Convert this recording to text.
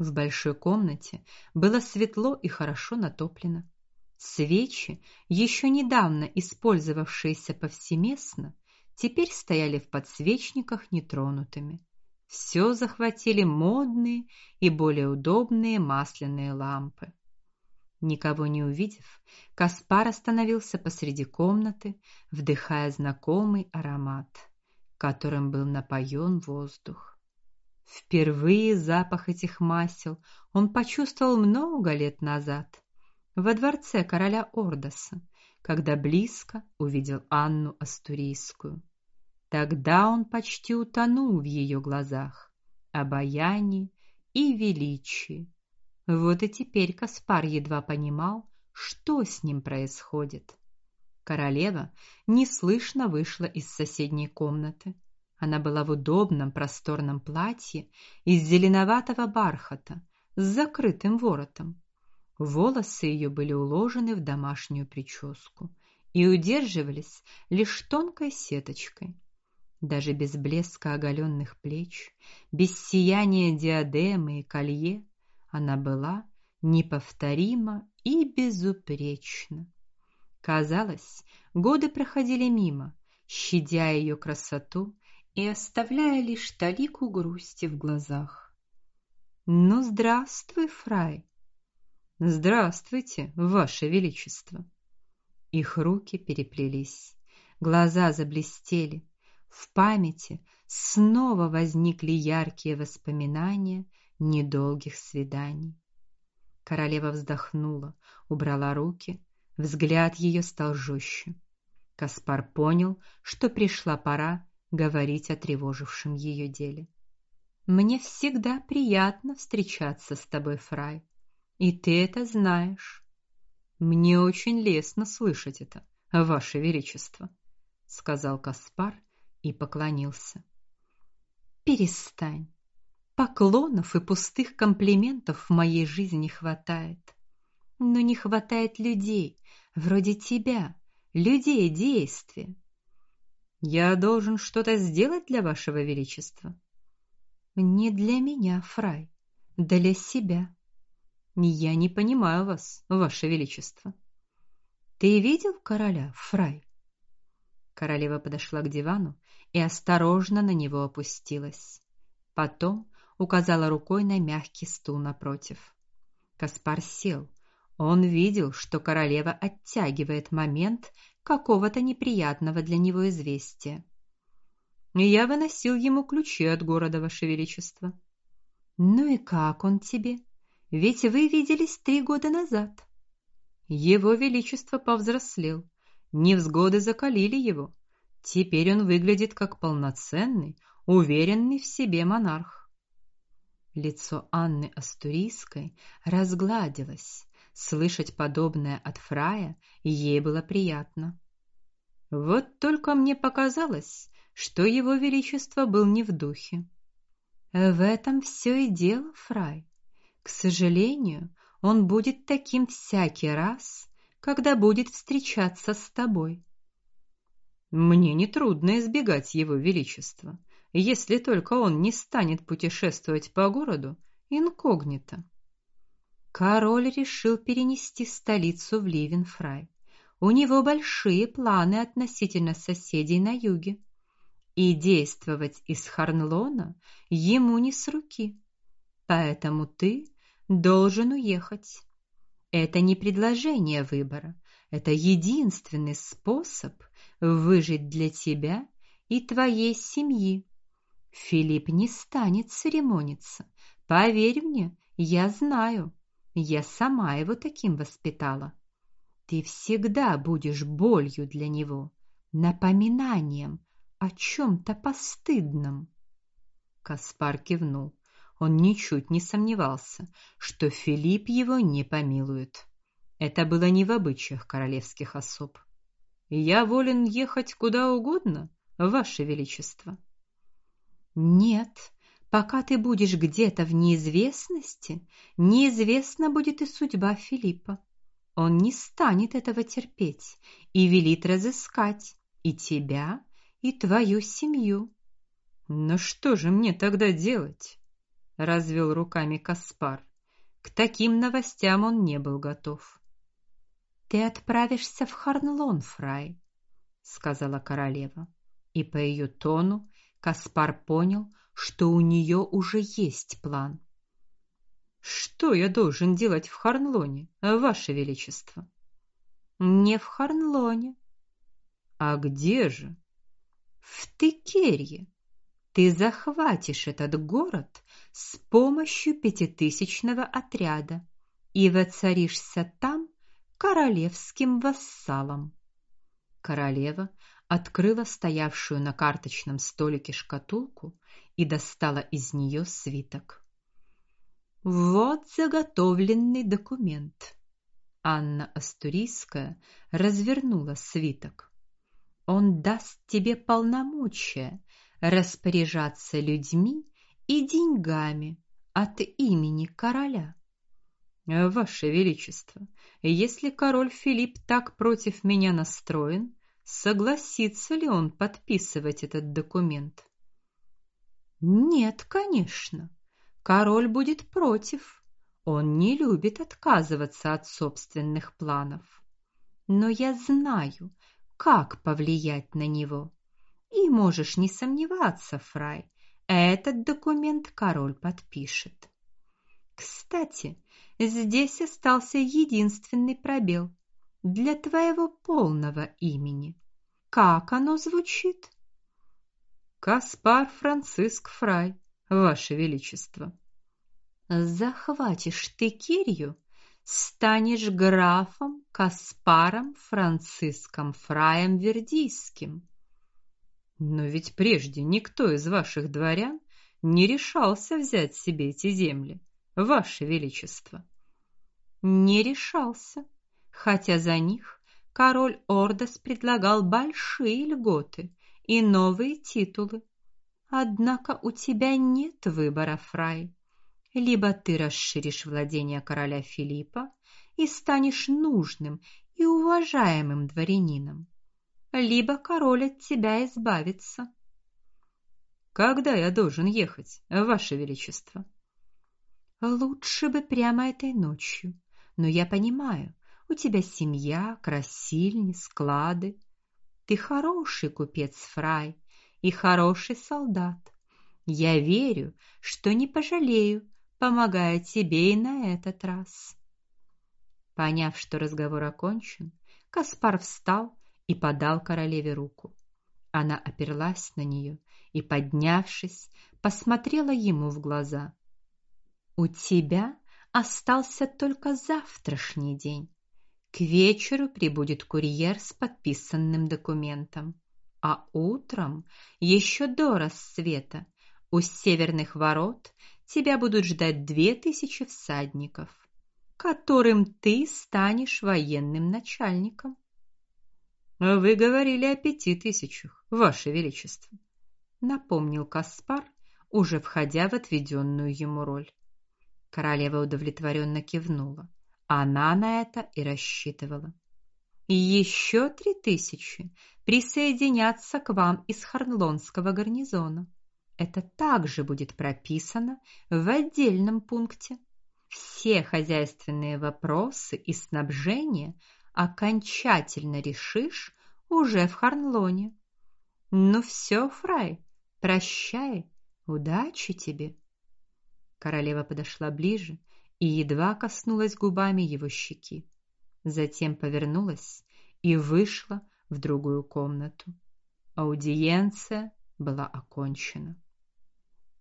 В большой комнате было светло и хорошо натоплено. Свечи, еще недавно использовавшиеся повсеместно, теперь стояли в подсвечниках нетронутыми. Все захватили модные и более удобные масляные лампы. Никого не увидев, Каспар остановился посреди комнаты, вдыхая знакомый аромат, которым был напоен воздух. Впервые запах этих масел он почувствовал много лет назад во дворце короля Ордоса, когда близко увидел Анну Астурийскую. Тогда он почти утонул в ее глазах, обаянии и величии вот и теперь Каспар едва понимал, что с ним происходит. Королева неслышно вышла из соседней комнаты. Она была в удобном просторном платье из зеленоватого бархата с закрытым воротом. Волосы ее были уложены в домашнюю прическу и удерживались лишь тонкой сеточкой. Даже без блеска оголенных плеч, без сияния диадемы и колье, она была неповторима и безупречна. Казалось, годы проходили мимо, щадя ее красоту и оставляя лишь талику грусти в глазах. Ну, здравствуй, фрай. Здравствуйте, ваше величество. Их руки переплелись, глаза заблестели. В памяти снова возникли яркие воспоминания недолгих свиданий. Королева вздохнула, убрала руки, взгляд ее стал жестче. Каспар понял, что пришла пора говорить о тревожившем ее деле. Мне всегда приятно встречаться с тобой, Фрай, и ты это знаешь. Мне очень лестно слышать это, ваше величество, сказал Каспар и поклонился. Перестань. Поклонов и пустых комплиментов в моей жизни хватает. Но не хватает людей, вроде тебя, людей действия. Я должен что-то сделать для вашего величества. Не для меня, фрай, для себя. Я не понимаю вас, ваше величество. Ты видел короля, фрай? Королева подошла к дивану и осторожно на него опустилась. Потом указала рукой на мягкий стул напротив. Каспар сел. Он видел, что королева оттягивает момент какого-то неприятного для него известия. Я выносил ему ключи от города, ваше величество. Ну и как он тебе? Ведь вы виделись три года назад. Его величество повзрослел. Невзгоды закалили его. Теперь он выглядит как полноценный, уверенный в себе монарх. Лицо Анны Астурийской разгладилось. Слышать подобное от Фрая ей было приятно. Вот только мне показалось, что его величество был не в духе. В этом все и дело, Фрай. К сожалению, он будет таким всякий раз, когда будет встречаться с тобой. Мне не трудно избегать его величества если только он не станет путешествовать по городу инкогнито. Король решил перенести столицу в Ливенфрай. У него большие планы относительно соседей на юге, и действовать из Харнлона ему не с руки. Поэтому ты должен уехать. Это не предложение выбора, это единственный способ выжить для тебя и твоей семьи. Филипп не станет церемониться. Поверь мне, я знаю. Я сама его таким воспитала. Ты всегда будешь болью для него, напоминанием о чем то постыдном. Каспар кивнул. Он ничуть не сомневался, что Филипп его не помилует. Это было не в обычаях королевских особ. Я волен ехать куда угодно, ваше величество. Нет, пока ты будешь где-то в неизвестности, неизвестна будет и судьба Филиппа. Он не станет этого терпеть и велит разыскать и тебя, и твою семью. Но что же мне тогда делать? развел руками Каспар. К таким новостям он не был готов. Ты отправишься в Харнлон, Фрай, сказала королева, и по ее тону Каспар понял, что у нее уже есть план. Что я должен делать в Харнлоне, ваше величество? Не в Харнлоне. А где же? В Текерье. Ты захватишь этот город с помощью пятитысячного отряда и воцаришься там королевским вассалом. Королева открыла стоявшую на карточном столике шкатулку и достала из нее свиток. Вот заготовленный документ. Анна Астурийская развернула свиток. Он даст тебе полномочия распоряжаться людьми и деньгами от имени короля. Ваше величество, если король Филипп так против меня настроен, согласится ли он подписывать этот документ? Нет, конечно. Король будет против. Он не любит отказываться от собственных планов. Но я знаю, как повлиять на него. И можешь не сомневаться, Фрай, этот документ король подпишет. Кстати, здесь остался единственный пробел для твоего полного имени. Как оно звучит? Каспар Франциск Фрай, ваше величество. Захватишь ты Кирью, станешь графом Каспаром Франциском Фраем Вердийским. Но ведь прежде никто из ваших дворян не решался взять себе эти земли, ваше величество. Не решался, хотя за них король Ордос предлагал большие льготы и новые титулы. Однако у тебя нет выбора, Фрай. Либо ты расширишь владения короля Филиппа и станешь нужным и уважаемым дворянином, либо король от тебя избавится. Когда я должен ехать, ваше величество? Лучше бы прямо этой ночью. Но я понимаю, у тебя семья, красильни, склады. Ты хороший купец, Фрай, и хороший солдат. Я верю, что не пожалею, помогая тебе и на этот раз. Поняв, что разговор окончен, Каспар встал и подал королеве руку. Она оперлась на нее и, поднявшись, посмотрела ему в глаза. У тебя остался только завтрашний день. К вечеру прибудет курьер с подписанным документом, а утром, еще до рассвета, у северных ворот тебя будут ждать две тысячи всадников, которым ты станешь военным начальником. Вы говорили о пяти тысячах, ваше величество, напомнил Каспар, уже входя в отведенную ему роль. Королева удовлетворенно кивнула. Она на это и рассчитывала. Еще три тысячи присоединятся к вам из Харнлонского гарнизона. Это также будет прописано в отдельном пункте. Все хозяйственные вопросы и снабжение окончательно решишь уже в Харнлоне. Ну все, Фрай, прощай, удачи тебе. Королева подошла ближе и едва коснулась губами его щеки. Затем повернулась и вышла в другую комнату. Аудиенция была окончена.